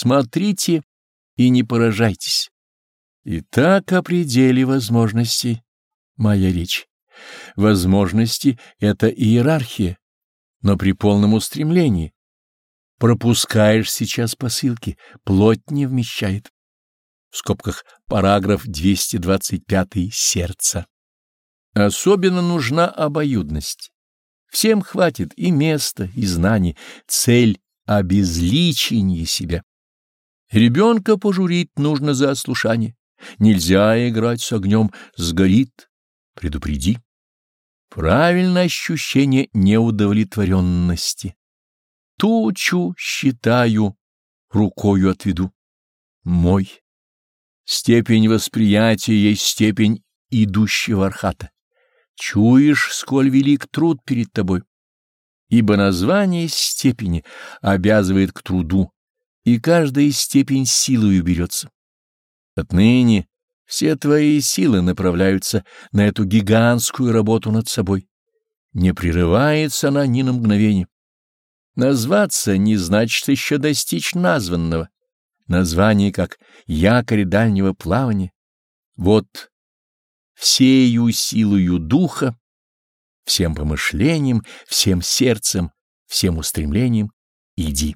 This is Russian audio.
Смотрите и не поражайтесь. Итак, о пределе возможностей моя речь. Возможности — это иерархия, но при полном устремлении. Пропускаешь сейчас посылки, плоть не вмещает. В скобках параграф 225 сердца. Особенно нужна обоюдность. Всем хватит и места, и знаний, цель — обезличение себя. Ребенка пожурить нужно за ослушание. Нельзя играть с огнем, сгорит, предупреди. Правильное ощущение неудовлетворенности. Тучу считаю, рукою отведу. Мой. Степень восприятия есть степень идущего архата. Чуешь, сколь велик труд перед тобой. Ибо название степени обязывает к труду, и каждая степень силою берется. Отныне все твои силы направляются на эту гигантскую работу над собой. Не прерывается она ни на мгновение. Назваться не значит еще достичь названного. Название как якорь дальнего плавания. Вот всею силою духа, всем помышлением, всем сердцем, всем устремлением иди.